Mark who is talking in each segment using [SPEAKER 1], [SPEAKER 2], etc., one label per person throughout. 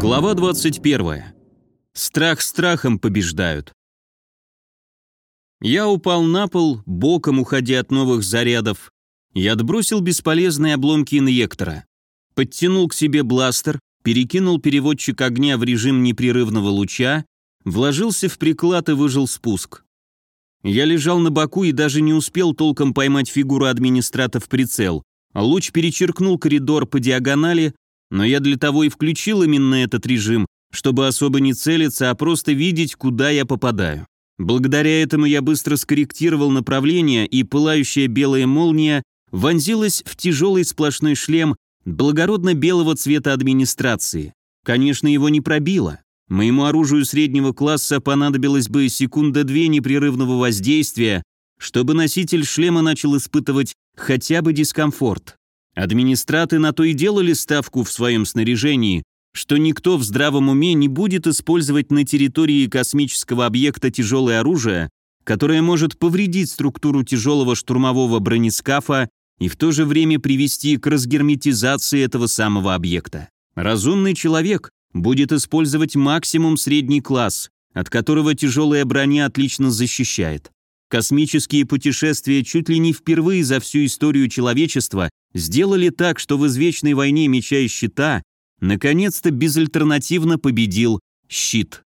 [SPEAKER 1] Глава 21. Страх страхом побеждают. Я упал на пол, боком уходя от новых зарядов, и отбросил бесполезные обломки инъектора. Подтянул к себе бластер, перекинул переводчик огня в режим непрерывного луча, вложился в приклад и выжил спуск. Я лежал на боку и даже не успел толком поймать фигуру администрата в прицел, луч перечеркнул коридор по диагонали, но я для того и включил именно этот режим, чтобы особо не целиться, а просто видеть, куда я попадаю. Благодаря этому я быстро скорректировал направление, и пылающая белая молния вонзилась в тяжелый сплошной шлем благородно-белого цвета администрации. Конечно, его не пробило. Моему оружию среднего класса понадобилось бы секунда-две непрерывного воздействия, чтобы носитель шлема начал испытывать хотя бы дискомфорт. Администраты на то и делали ставку в своем снаряжении, что никто в здравом уме не будет использовать на территории космического объекта тяжелое оружие, которое может повредить структуру тяжелого штурмового бронескафа и в то же время привести к разгерметизации этого самого объекта. Разумный человек будет использовать максимум средний класс, от которого тяжелая броня отлично защищает. Космические путешествия чуть ли не впервые за всю историю человечества сделали так, что в извечной войне меча и щита наконец-то безальтернативно победил щит.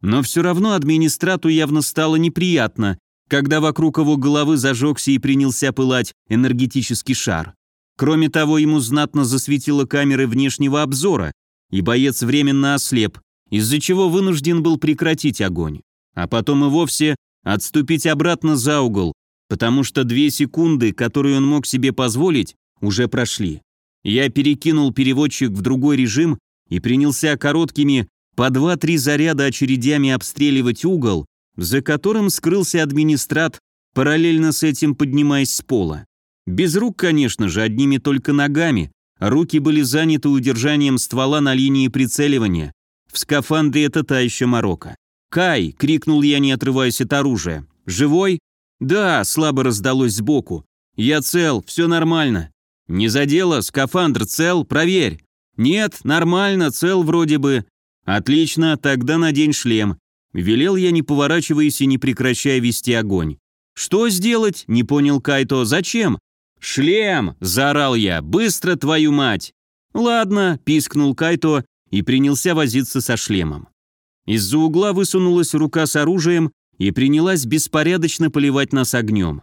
[SPEAKER 1] Но все равно администрату явно стало неприятно, когда вокруг его головы зажегся и принялся пылать энергетический шар. Кроме того, ему знатно засветило камеры внешнего обзора, и боец временно ослеп, из-за чего вынужден был прекратить огонь. А потом и вовсе отступить обратно за угол, потому что две секунды, которые он мог себе позволить, уже прошли. Я перекинул переводчик в другой режим и принялся короткими по 2-3 заряда очередями обстреливать угол, за которым скрылся администрат, параллельно с этим поднимаясь с пола. Без рук, конечно же, одними только ногами. Руки были заняты удержанием ствола на линии прицеливания. В скафандре это та еще морока. «Кай!» — крикнул я, не отрываясь от оружия. «Живой?» «Да», — слабо раздалось сбоку. «Я цел, все нормально». «Не задело? Скафандр цел? Проверь». «Нет, нормально, цел вроде бы». «Отлично, тогда надень шлем». Велел я, не поворачиваясь и не прекращая вести огонь. «Что сделать?» – не понял Кайто. «Зачем?» «Шлем!» – заорал я. «Быстро, твою мать!» «Ладно», – пискнул Кайто и принялся возиться со шлемом. Из-за угла высунулась рука с оружием и принялась беспорядочно поливать нас огнем.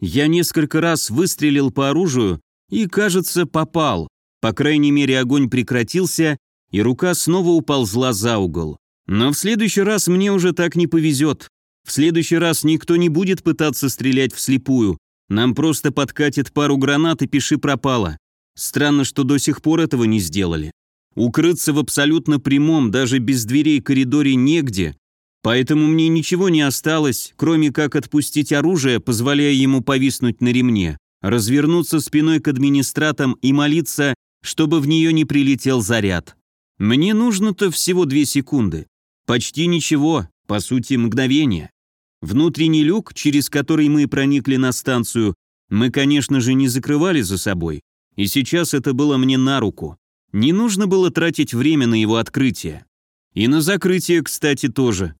[SPEAKER 1] Я несколько раз выстрелил по оружию и, кажется, попал. По крайней мере, огонь прекратился, и рука снова уползла за угол. Но в следующий раз мне уже так не повезет. В следующий раз никто не будет пытаться стрелять вслепую. Нам просто подкатит пару гранат и пиши пропало. Странно, что до сих пор этого не сделали. Укрыться в абсолютно прямом, даже без дверей коридоре негде, поэтому мне ничего не осталось, кроме как отпустить оружие, позволяя ему повиснуть на ремне, развернуться спиной к администратам и молиться, чтобы в нее не прилетел заряд. Мне нужно-то всего две секунды. Почти ничего, по сути мгновение. Внутренний люк, через который мы проникли на станцию, мы, конечно же, не закрывали за собой, и сейчас это было мне на руку. Не нужно было тратить время на его открытие. И на закрытие, кстати, тоже.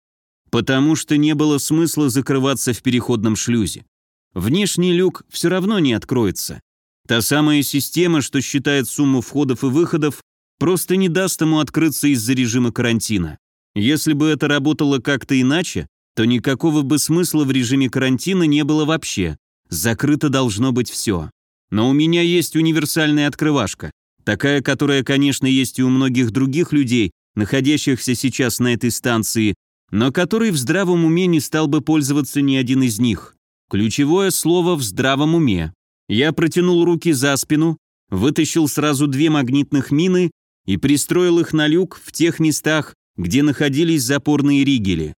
[SPEAKER 1] Потому что не было смысла закрываться в переходном шлюзе. Внешний люк все равно не откроется. Та самая система, что считает сумму входов и выходов, просто не даст ему открыться из-за режима карантина. Если бы это работало как-то иначе, то никакого бы смысла в режиме карантина не было вообще. Закрыто должно быть все. Но у меня есть универсальная открывашка. Такая, которая, конечно, есть и у многих других людей, находящихся сейчас на этой станции, но которой в здравом уме не стал бы пользоваться ни один из них. Ключевое слово «в здравом уме». Я протянул руки за спину, вытащил сразу две магнитных мины и пристроил их на люк в тех местах, где находились запорные ригели.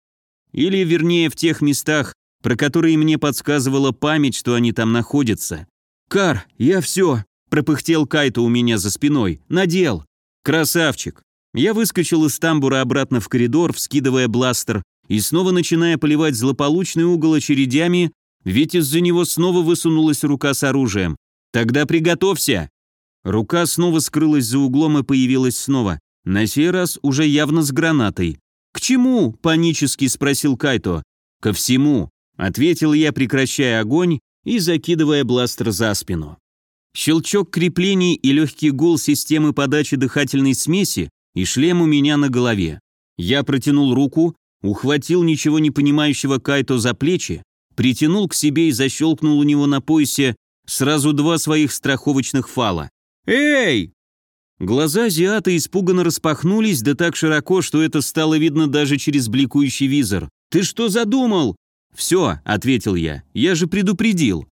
[SPEAKER 1] Или, вернее, в тех местах, про которые мне подсказывала память, что они там находятся. «Кар, я все!» – пропыхтел Кайто у меня за спиной. «Надел!» «Красавчик!» Я выскочил из тамбура обратно в коридор, вскидывая бластер, и снова начиная поливать злополучный угол очередями, ведь из-за него снова высунулась рука с оружием. «Тогда приготовься!» Рука снова скрылась за углом и появилась снова, на сей раз уже явно с гранатой. «К чему?» – панически спросил Кайто. «Ко всему», – ответил я, прекращая огонь и закидывая бластер за спину. Щелчок креплений и легкий гул системы подачи дыхательной смеси и шлем у меня на голове. Я протянул руку, ухватил ничего не понимающего Кайто за плечи, притянул к себе и защелкнул у него на поясе сразу два своих страховочных фала. «Эй!» Глаза азиата испуганно распахнулись, да так широко, что это стало видно даже через бликующий визор. «Ты что задумал?» «Все», — ответил я, — «я же предупредил».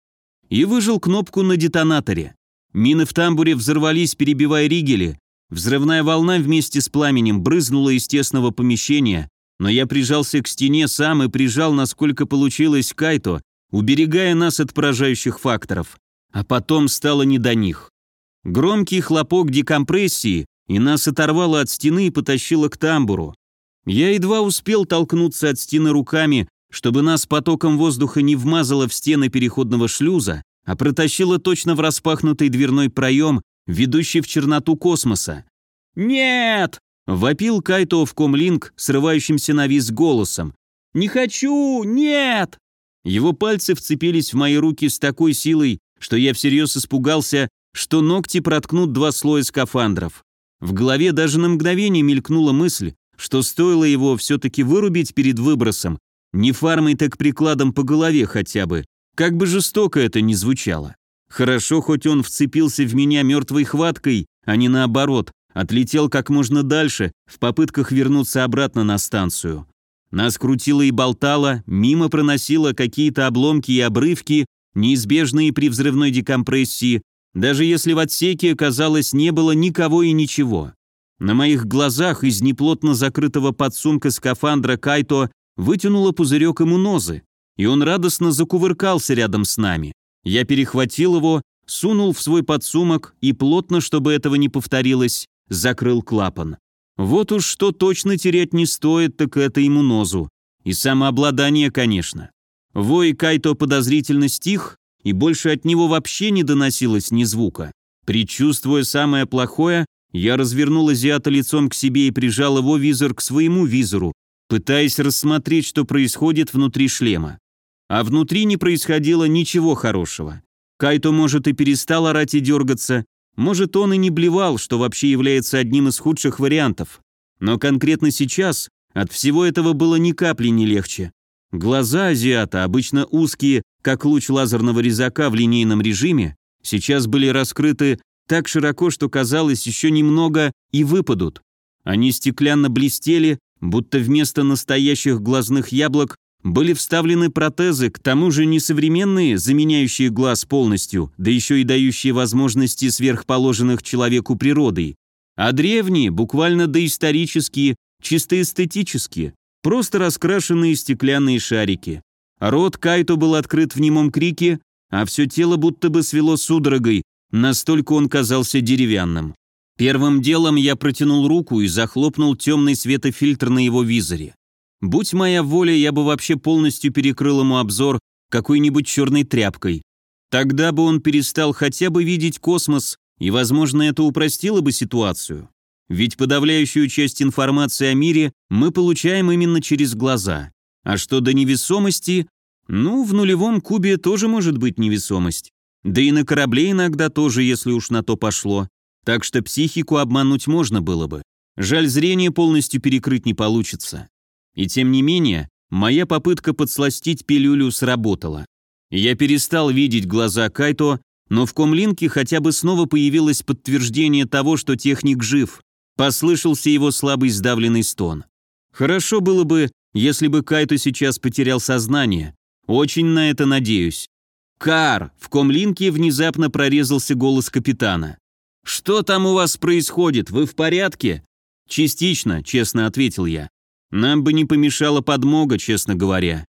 [SPEAKER 1] И выжил кнопку на детонаторе. Мины в тамбуре взорвались, перебивая ригели. Взрывная волна вместе с пламенем брызнула из тесного помещения, но я прижался к стене сам и прижал, насколько получилось, Кайто, уберегая нас от поражающих факторов. А потом стало не до них. Громкий хлопок декомпрессии, и нас оторвало от стены и потащило к тамбуру. Я едва успел толкнуться от стены руками, чтобы нас потоком воздуха не вмазало в стены переходного шлюза, а протащило точно в распахнутый дверной проем, ведущий в черноту космоса. «Нет!» — вопил Кайто в комлинг, срывающимся на виз голосом. «Не хочу! Нет!» Его пальцы вцепились в мои руки с такой силой, что я всерьез испугался, что ногти проткнут два слоя скафандров. В голове даже на мгновение мелькнула мысль, что стоило его все-таки вырубить перед выбросом, не фармой, так прикладом по голове хотя бы, как бы жестоко это ни звучало. Хорошо, хоть он вцепился в меня мертвой хваткой, а не наоборот, отлетел как можно дальше, в попытках вернуться обратно на станцию. Нас крутило и болтало, мимо проносило какие-то обломки и обрывки, неизбежные при взрывной декомпрессии, даже если в отсеке, казалось, не было никого и ничего. На моих глазах из неплотно закрытого подсумка скафандра Кайто вытянуло пузырек иммунозы, и он радостно закувыркался рядом с нами. Я перехватил его, сунул в свой подсумок и плотно, чтобы этого не повторилось, закрыл клапан. Вот уж что точно терять не стоит, так это иммунозу. И самообладание, конечно. Вой Кайто подозрительно стих, и больше от него вообще не доносилось ни звука. Причувствуя самое плохое, я развернул азиата лицом к себе и прижал его визор к своему визору, пытаясь рассмотреть, что происходит внутри шлема. А внутри не происходило ничего хорошего. Кайто, может, и перестал орать и дергаться, может, он и не блевал, что вообще является одним из худших вариантов. Но конкретно сейчас от всего этого было ни капли не легче. Глаза азиата, обычно узкие, как луч лазерного резака в линейном режиме, сейчас были раскрыты так широко, что казалось еще немного и выпадут. Они стеклянно блестели, будто вместо настоящих глазных яблок были вставлены протезы, к тому же не современные, заменяющие глаз полностью, да еще и дающие возможности сверхположенных человеку природой, а древние, буквально доисторические, чисто эстетические, просто раскрашенные стеклянные шарики. Рот Кайто был открыт в немом крике, а все тело будто бы свело судорогой, настолько он казался деревянным. Первым делом я протянул руку и захлопнул темный светофильтр на его визоре. Будь моя воля, я бы вообще полностью перекрыл ему обзор какой-нибудь черной тряпкой. Тогда бы он перестал хотя бы видеть космос, и, возможно, это упростило бы ситуацию. Ведь подавляющую часть информации о мире мы получаем именно через глаза. А что до невесомости, ну, в нулевом кубе тоже может быть невесомость. Да и на корабле иногда тоже, если уж на то пошло так что психику обмануть можно было бы. Жаль, зрение полностью перекрыть не получится. И тем не менее, моя попытка подсластить пилюлю сработала. Я перестал видеть глаза Кайто, но в комлинке хотя бы снова появилось подтверждение того, что техник жив. Послышался его слабый сдавленный стон. Хорошо было бы, если бы Кайто сейчас потерял сознание. Очень на это надеюсь. «Кар!» В комлинке внезапно прорезался голос капитана. «Что там у вас происходит? Вы в порядке?» «Частично», — честно ответил я. «Нам бы не помешала подмога, честно говоря».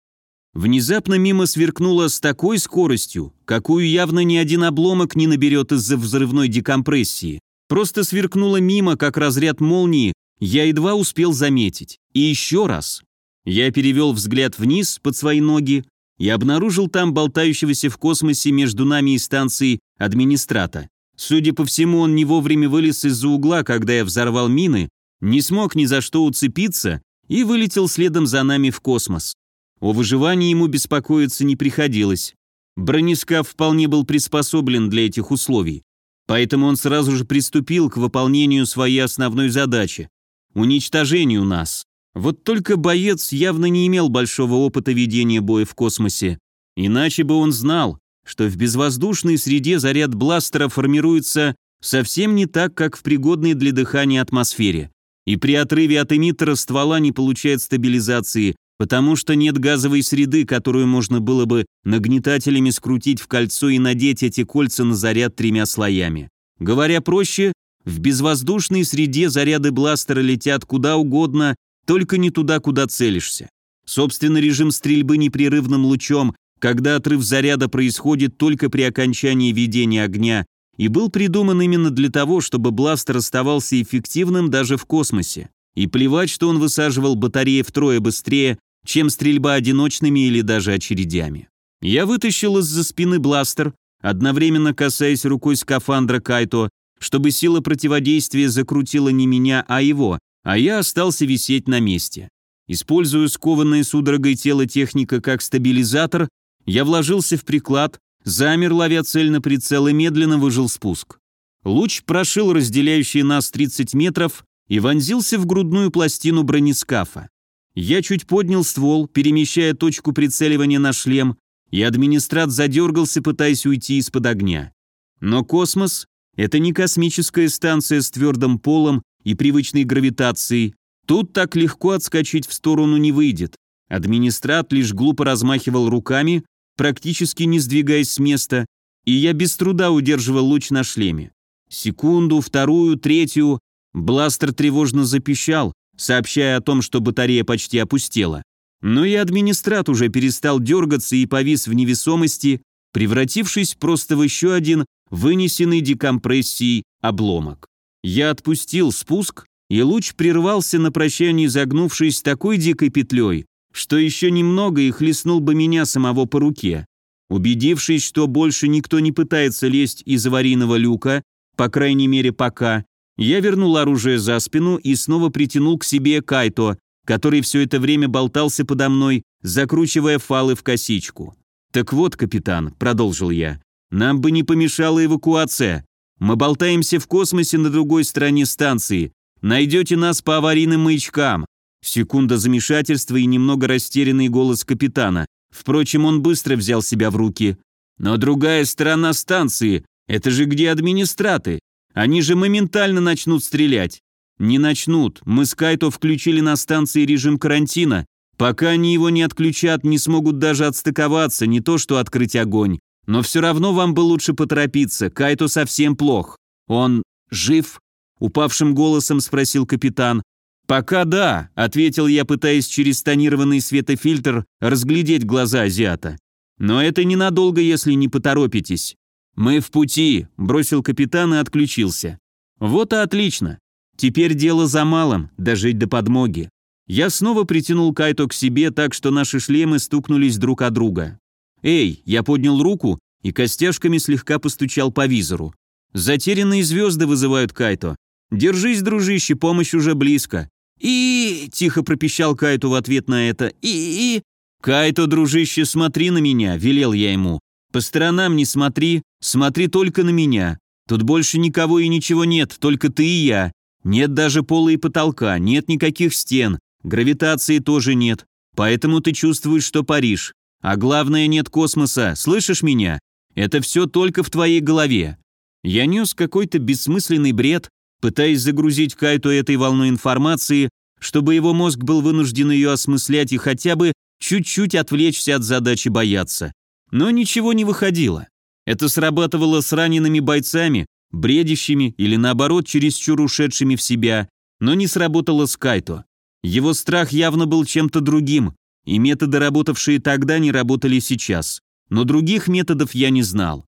[SPEAKER 1] Внезапно мимо сверкнуло с такой скоростью, какую явно ни один обломок не наберет из-за взрывной декомпрессии. Просто сверкнуло мимо, как разряд молнии, я едва успел заметить. И еще раз. Я перевел взгляд вниз под свои ноги и обнаружил там болтающегося в космосе между нами и станцией администрата. Судя по всему, он не вовремя вылез из-за угла, когда я взорвал мины, не смог ни за что уцепиться и вылетел следом за нами в космос. О выживании ему беспокоиться не приходилось. Бронескаф вполне был приспособлен для этих условий. Поэтому он сразу же приступил к выполнению своей основной задачи – уничтожению нас. Вот только боец явно не имел большого опыта ведения боя в космосе. Иначе бы он знал, что в безвоздушной среде заряд бластера формируется совсем не так, как в пригодной для дыхания атмосфере. И при отрыве от эмиттера ствола не получает стабилизации, потому что нет газовой среды, которую можно было бы нагнетателями скрутить в кольцо и надеть эти кольца на заряд тремя слоями. Говоря проще, в безвоздушной среде заряды бластера летят куда угодно, только не туда, куда целишься. Собственно, режим стрельбы непрерывным лучом, когда отрыв заряда происходит только при окончании ведения огня, и был придуман именно для того, чтобы бластер оставался эффективным даже в космосе. И плевать, что он высаживал батареи втрое быстрее, чем стрельба одиночными или даже очередями. Я вытащил из-за спины бластер, одновременно касаясь рукой скафандра Кайто, чтобы сила противодействия закрутила не меня, а его, а я остался висеть на месте. Используя скованное судорогой тело техника как стабилизатор, я вложился в приклад, замер, ловя цель на прицел и медленно выжил спуск. Луч прошил разделяющие нас 30 метров и вонзился в грудную пластину бронескафа. Я чуть поднял ствол, перемещая точку прицеливания на шлем, и администрат задергался, пытаясь уйти из-под огня. Но космос — это не космическая станция с твердым полом и привычной гравитацией. Тут так легко отскочить в сторону не выйдет. Администрат лишь глупо размахивал руками, практически не сдвигаясь с места, и я без труда удерживал луч на шлеме. Секунду, вторую, третью. Бластер тревожно запищал, сообщая о том, что батарея почти опустела. Но и администрат уже перестал дергаться и повис в невесомости, превратившись просто в еще один вынесенный декомпрессией обломок. Я отпустил спуск, и луч прервался на прощание, загнувшись такой дикой петлей, что еще немного и хлестнул бы меня самого по руке. Убедившись, что больше никто не пытается лезть из аварийного люка, по крайней мере пока, я вернул оружие за спину и снова притянул к себе Кайто, который все это время болтался подо мной, закручивая фалы в косичку. «Так вот, капитан», — продолжил я, — «нам бы не помешала эвакуация. Мы болтаемся в космосе на другой стороне станции. Найдете нас по аварийным маячкам». Секунда замешательства и немного растерянный голос капитана. Впрочем, он быстро взял себя в руки. «Но другая сторона станции, это же где администраты? Они же моментально начнут стрелять. Не начнут. Мы с Кайто включили на станции режим карантина. Пока они его не отключат, не смогут даже отстыковаться, не то что открыть огонь. Но все равно вам бы лучше поторопиться. Кайто совсем плох. Он жив? Упавшим голосом спросил капитан. «Пока да», — ответил я, пытаясь через тонированный светофильтр разглядеть глаза азиата. «Но это ненадолго, если не поторопитесь. «Мы в пути», – бросил капитан и отключился. «Вот и отлично. Теперь дело за малым – дожить до подмоги». Я снова притянул Кайто к себе так, что наши шлемы стукнулись друг о друга. «Эй!» – я поднял руку и костяшками слегка постучал по визору. «Затерянные звезды вызывают Кайто. Держись, дружище, помощь уже близко». «И...» – тихо пропищал Кайто в ответ на это. «И...» «Кайто, дружище, смотри на меня», – велел я ему. По сторонам не смотри, смотри только на меня. Тут больше никого и ничего нет, только ты и я. Нет даже пола и потолка, нет никаких стен, гравитации тоже нет. Поэтому ты чувствуешь, что паришь. А главное, нет космоса, слышишь меня? Это все только в твоей голове. Я нес какой-то бессмысленный бред, пытаясь загрузить Кайту этой волной информации, чтобы его мозг был вынужден ее осмыслять и хотя бы чуть-чуть отвлечься от задачи бояться. Но ничего не выходило. Это срабатывало с ранеными бойцами, бредящими или наоборот чересчур ушедшими в себя, но не сработало с Кайто. Его страх явно был чем-то другим, и методы, работавшие тогда, не работали сейчас. Но других методов я не знал.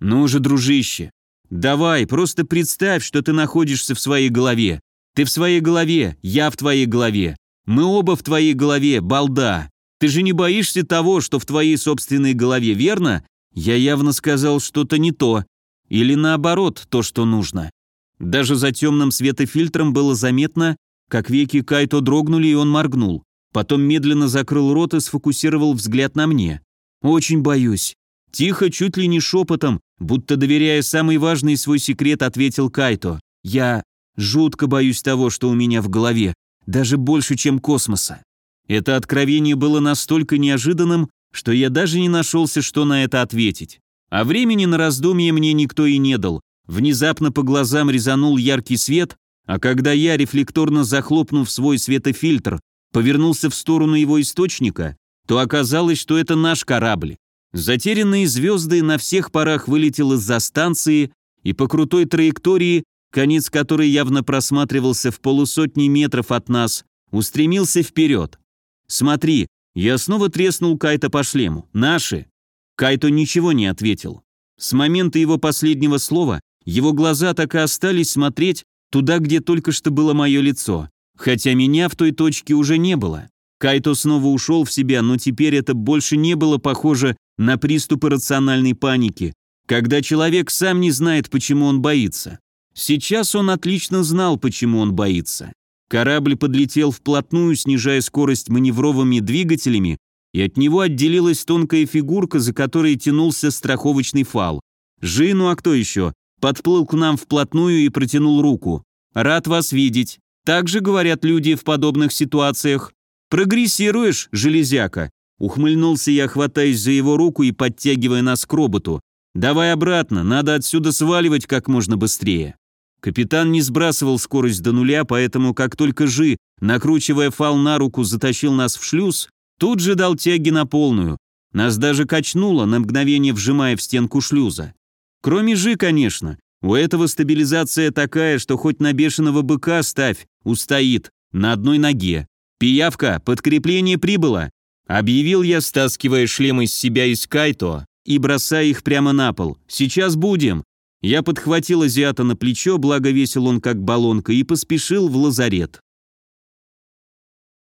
[SPEAKER 1] Ну же, дружище, давай, просто представь, что ты находишься в своей голове. Ты в своей голове, я в твоей голове. Мы оба в твоей голове, балда. Ты же не боишься того, что в твоей собственной голове, верно? Я явно сказал что-то не то. Или наоборот, то, что нужно. Даже за темным светофильтром было заметно, как веки Кайто дрогнули, и он моргнул. Потом медленно закрыл рот и сфокусировал взгляд на мне. «Очень боюсь». Тихо, чуть ли не шепотом, будто доверяя самый важный свой секрет, ответил Кайто. «Я жутко боюсь того, что у меня в голове, даже больше, чем космоса». Это откровение было настолько неожиданным, что я даже не нашелся, что на это ответить. А времени на раздумье мне никто и не дал. Внезапно по глазам резанул яркий свет, а когда я, рефлекторно захлопнув свой светофильтр, повернулся в сторону его источника, то оказалось, что это наш корабль. Затерянные звезды на всех парах вылетел из-за станции и по крутой траектории, конец которой явно просматривался в полусотни метров от нас, устремился вперед. «Смотри, я снова треснул Кайта по шлему. Наши!» Кайто ничего не ответил. С момента его последнего слова его глаза так и остались смотреть туда, где только что было мое лицо, хотя меня в той точке уже не было. Кайто снова ушел в себя, но теперь это больше не было похоже на приступ рациональной паники, когда человек сам не знает, почему он боится. Сейчас он отлично знал, почему он боится. Корабль подлетел вплотную, снижая скорость маневровыми двигателями, и от него отделилась тонкая фигурка, за которой тянулся страховочный фал. Жи, ну а кто еще? Подплыл к нам вплотную и протянул руку. «Рад вас видеть. Так же говорят люди в подобных ситуациях. Прогрессируешь, железяка?» Ухмыльнулся я, хватаясь за его руку и подтягивая нас к роботу. «Давай обратно, надо отсюда сваливать как можно быстрее». Капитан не сбрасывал скорость до нуля, поэтому как только Жи, накручивая фал на руку, затащил нас в шлюз, тут же дал тяги на полную. Нас даже качнуло, на мгновение вжимая в стенку шлюза. Кроме Жи, конечно. У этого стабилизация такая, что хоть на бешеного быка ставь, устоит, на одной ноге. «Пиявка, подкрепление прибыло!» Объявил я, стаскивая шлем из себя из Кайто и бросая их прямо на пол. «Сейчас будем!» Я подхватил азиата на плечо, благо весил он как баллонка, и поспешил в лазарет.